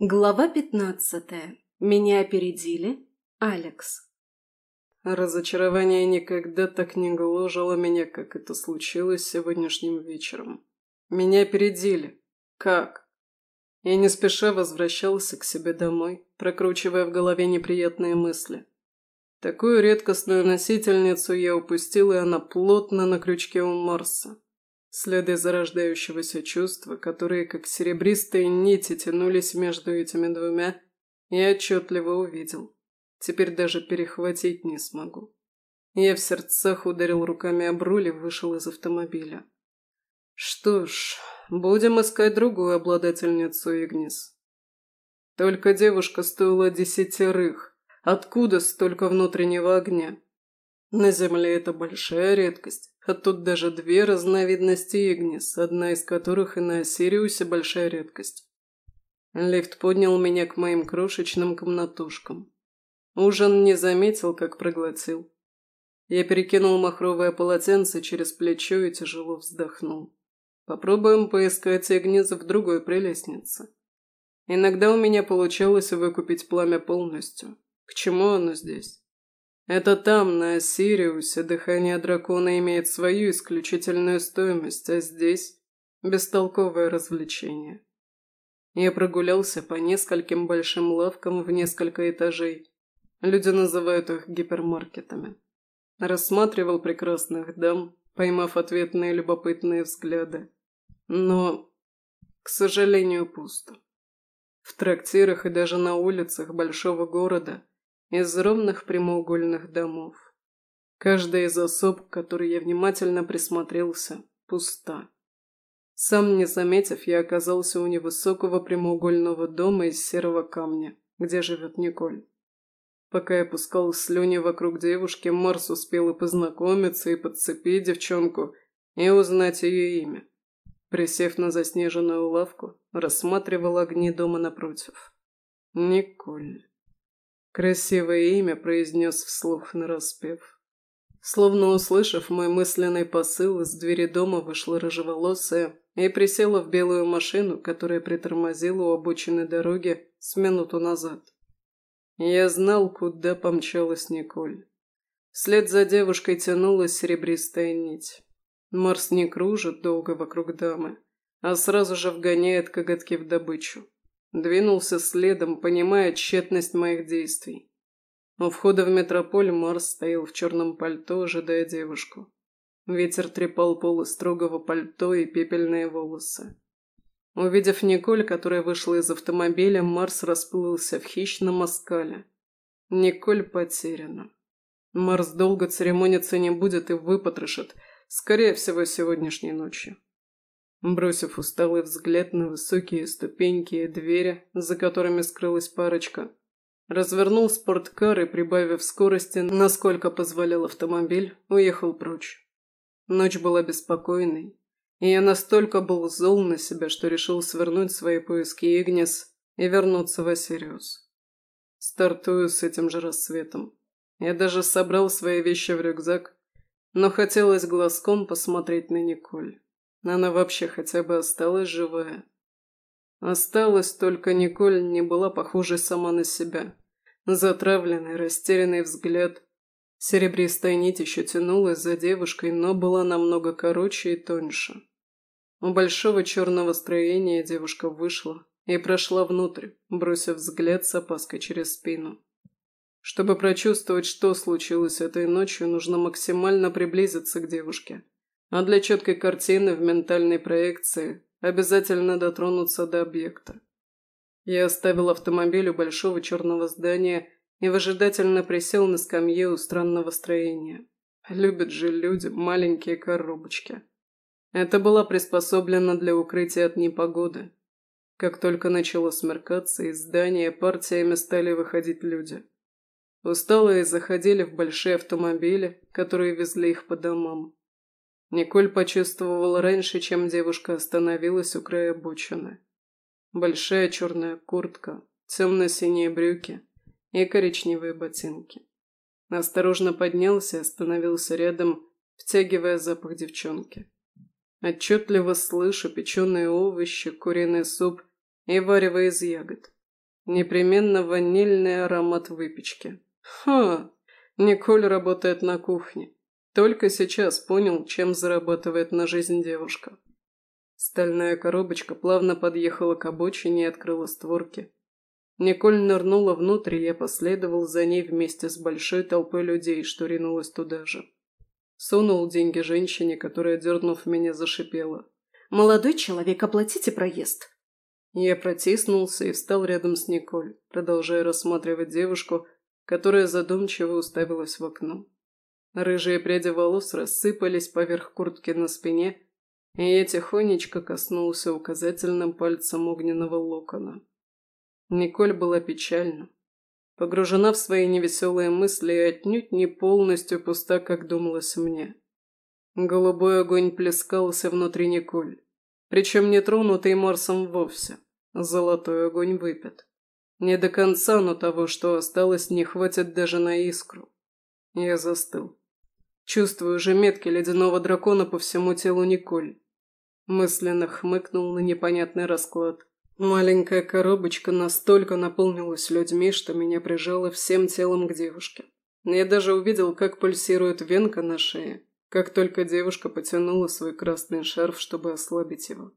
Глава пятнадцатая. Меня опередили. Алекс. Разочарование никогда так не гложило меня, как это случилось сегодняшним вечером. Меня опередили. Как? Я не спеша возвращался к себе домой, прокручивая в голове неприятные мысли. Такую редкостную носительницу я упустил, и она плотно на крючке у Марса следы зарождающегося чувства, которые, как серебристые нити, тянулись между этими двумя, я отчетливо увидел. Теперь даже перехватить не смогу. Я в сердцах ударил руками об руль и вышел из автомобиля. Что ж, будем искать другую обладательницу Игнис. Только девушка стоила десятерых. Откуда столько внутреннего огня? На Земле это большая редкость. А тут даже две разновидности Игнис, одна из которых и на Сириусе большая редкость. Лифт поднял меня к моим крошечным комнатушкам. Ужин не заметил, как проглотил. Я перекинул махровое полотенце через плечо и тяжело вздохнул. Попробуем поискать Игнис в другой прелестнице. Иногда у меня получалось выкупить пламя полностью. К чему оно здесь? Это там, на Сириусе, дыхание дракона имеет свою исключительную стоимость, а здесь – бестолковое развлечение. Я прогулялся по нескольким большим лавкам в несколько этажей. Люди называют их гипермаркетами. Рассматривал прекрасных дам, поймав ответные любопытные взгляды. Но, к сожалению, пусто. В трактирах и даже на улицах большого города – из ровных прямоугольных домов. Каждая из особ, к которой я внимательно присмотрелся, пуста. Сам не заметив, я оказался у невысокого прямоугольного дома из серого камня, где живет Николь. Пока я пускал слюни вокруг девушки, Марс успел и познакомиться, и подцепить девчонку, и узнать ее имя. Присев на заснеженную лавку, рассматривал огни дома напротив. Николь. Красивое имя произнес вслух нараспев. Словно услышав мой мысленный посыл, из двери дома вышла рыжеволосая и присела в белую машину, которая притормозила у обочины дороги с минуту назад. Я знал, куда помчалась Николь. Вслед за девушкой тянулась серебристая нить. Марс не кружит долго вокруг дамы, а сразу же вгоняет коготки в добычу. Двинулся следом, понимая тщетность моих действий. У входа в метрополь Марс стоял в черном пальто, ожидая девушку. Ветер трепал полы строгого пальто и пепельные волосы. Увидев Николь, которая вышла из автомобиля, Марс расплылся в хищном оскале. Николь потеряна. Марс долго церемониться не будет и выпотрошит, скорее всего, сегодняшней ночью. Бросив усталый взгляд на высокие ступеньки и двери, за которыми скрылась парочка, развернул спорткар и, прибавив скорости, насколько позволял автомобиль, уехал прочь. Ночь была беспокойной, и я настолько был зол на себя, что решил свернуть свои поиски Игнес и вернуться в Осириус. Стартую с этим же рассветом. Я даже собрал свои вещи в рюкзак, но хотелось глазком посмотреть на Николь. Она вообще хотя бы осталась живая. Осталась только Николь не была похожа сама на себя. Затравленный, растерянный взгляд. Серебристая нить еще тянулась за девушкой, но была намного короче и тоньше. У большого черного строения девушка вышла и прошла внутрь, бросив взгляд с опаской через спину. Чтобы прочувствовать, что случилось этой ночью, нужно максимально приблизиться к девушке. А для четкой картины в ментальной проекции обязательно дотронуться до объекта. Я оставил автомобиль у большого черного здания и выжидательно присел на скамье у странного строения. Любят же люди маленькие коробочки. Это было приспособлено для укрытия от непогоды. Как только начало смеркаться, из здания партиями стали выходить люди. Усталые заходили в большие автомобили, которые везли их по домам. Николь почувствовала раньше, чем девушка остановилась у края обочины. Большая черная куртка, темно-синие брюки и коричневые ботинки. Осторожно поднялся и остановился рядом, втягивая запах девчонки. Отчетливо слышу печеные овощи, куриный суп и варево из ягод. Непременно ванильный аромат выпечки. Ха! Николь работает на кухне. Только сейчас понял, чем зарабатывает на жизнь девушка. Стальная коробочка плавно подъехала к обочине и открыла створки. Николь нырнула внутрь, и я последовал за ней вместе с большой толпой людей, что ринулась туда же. Сунул деньги женщине, которая, дернув меня, зашипела. «Молодой человек, оплатите проезд!» Я протиснулся и встал рядом с Николь, продолжая рассматривать девушку, которая задумчиво уставилась в окно. Рыжие пряди волос рассыпались поверх куртки на спине, и я тихонечко коснулся указательным пальцем огненного локона. Николь была печальна, погружена в свои невеселые мысли и отнюдь не полностью пуста, как думалось мне. Голубой огонь плескался внутри Николь, причем не тронутый Марсом вовсе. Золотой огонь выпит. Не до конца, но того, что осталось, не хватит даже на искру. Я застыл. Чувствую же метки ледяного дракона по всему телу Николь. Мысленно хмыкнул на непонятный расклад. Маленькая коробочка настолько наполнилась людьми, что меня прижало всем телом к девушке. Я даже увидел, как пульсирует венка на шее, как только девушка потянула свой красный шарф, чтобы ослабить его.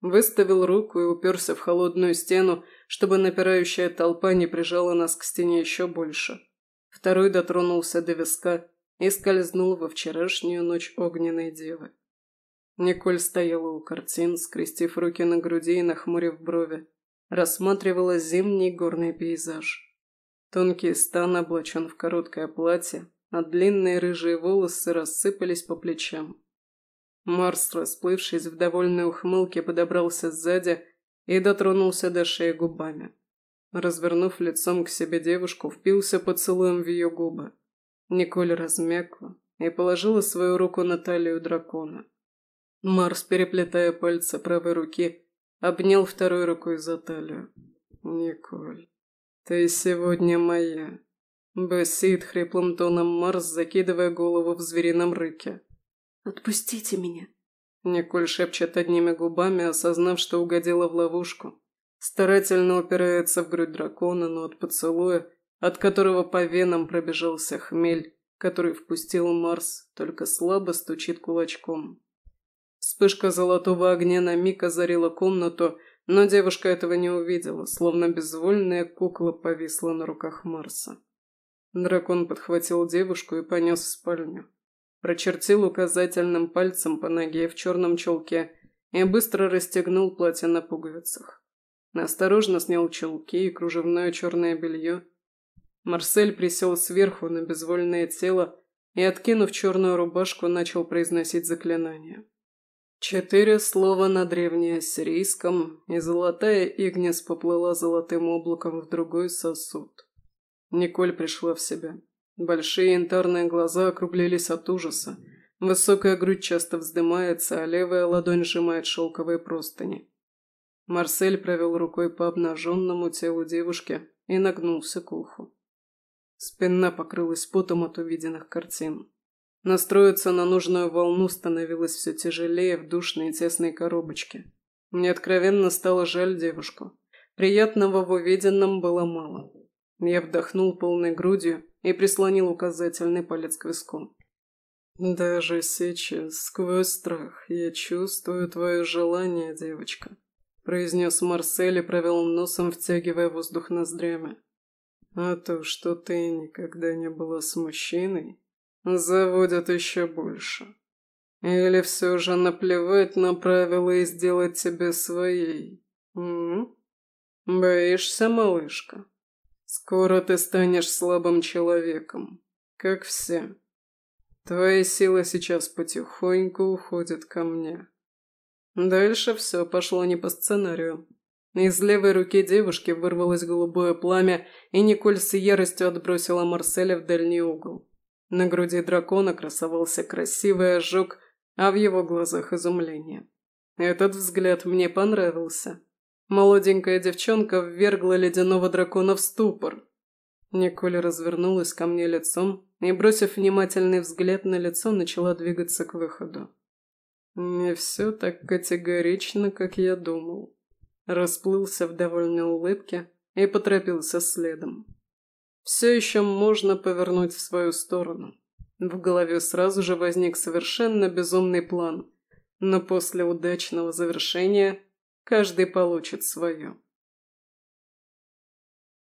Выставил руку и уперся в холодную стену, чтобы напирающая толпа не прижала нас к стене еще больше. Второй дотронулся до виска и скользнул во вчерашнюю ночь огненной девы. Николь стояла у картин, скрестив руки на груди и нахмурив брови, рассматривала зимний горный пейзаж. Тонкий стан облачен в короткое платье, а длинные рыжие волосы рассыпались по плечам. Марс, расплывшись в довольной ухмылке, подобрался сзади и дотронулся до шеи губами. Развернув лицом к себе девушку, впился поцелуем в ее губы. Николь размякла и положила свою руку на талию дракона. Марс, переплетая пальцы правой руки, обнял второй рукой за талию. «Николь, ты сегодня моя», — басит хриплым тоном Марс, закидывая голову в зверином рыке. «Отпустите меня!» Николь шепчет одними губами, осознав, что угодила в ловушку. Старательно упирается в грудь дракона, но от поцелуя, от которого по венам пробежался хмель, который впустил Марс, только слабо стучит кулачком. Вспышка золотого огня на миг озарила комнату, но девушка этого не увидела, словно безвольная кукла повисла на руках Марса. Дракон подхватил девушку и понес в спальню. Прочертил указательным пальцем по ноге в черном чулке и быстро расстегнул платье на пуговицах. Осторожно снял чулки и кружевное черное белье. Марсель присел сверху на безвольное тело и, откинув черную рубашку, начал произносить заклинание. Четыре слова на древнеассирийском, и золотая игнис поплыла золотым облаком в другой сосуд. Николь пришла в себя. Большие янтарные глаза округлились от ужаса. Высокая грудь часто вздымается, а левая ладонь сжимает шелковые простыни. Марсель провел рукой по обнаженному телу девушки и нагнулся к уху. Спина покрылась потом от увиденных картин. Настроиться на нужную волну становилось все тяжелее в душной и тесной коробочке. Мне откровенно стало жаль девушку. Приятного в увиденном было мало. Я вдохнул полной грудью и прислонил указательный палец к виску. «Даже сейчас, сквозь страх, я чувствую твое желание, девочка», произнес Марсель и провел носом, втягивая воздух ноздрями. «А то, что ты никогда не была с мужчиной, заводят еще больше. Или все же наплевать на правила и сделать тебя своей? М? Боишься, малышка? Скоро ты станешь слабым человеком, как все. Твоя сила сейчас потихоньку уходит ко мне. Дальше все пошло не по сценарию. Из левой руки девушки вырвалось голубое пламя, и Николь с яростью отбросила Марселя в дальний угол. На груди дракона красовался красивый ожог, а в его глазах изумление. Этот взгляд мне понравился. Молоденькая девчонка ввергла ледяного дракона в ступор. Николя развернулась ко мне лицом и, бросив внимательный взгляд на лицо, начала двигаться к выходу. «Не все так категорично, как я думал». Расплылся в довольной улыбке и поторопился следом. Все еще можно повернуть в свою сторону. В голове сразу же возник совершенно безумный план, но после удачного завершения каждый получит свое.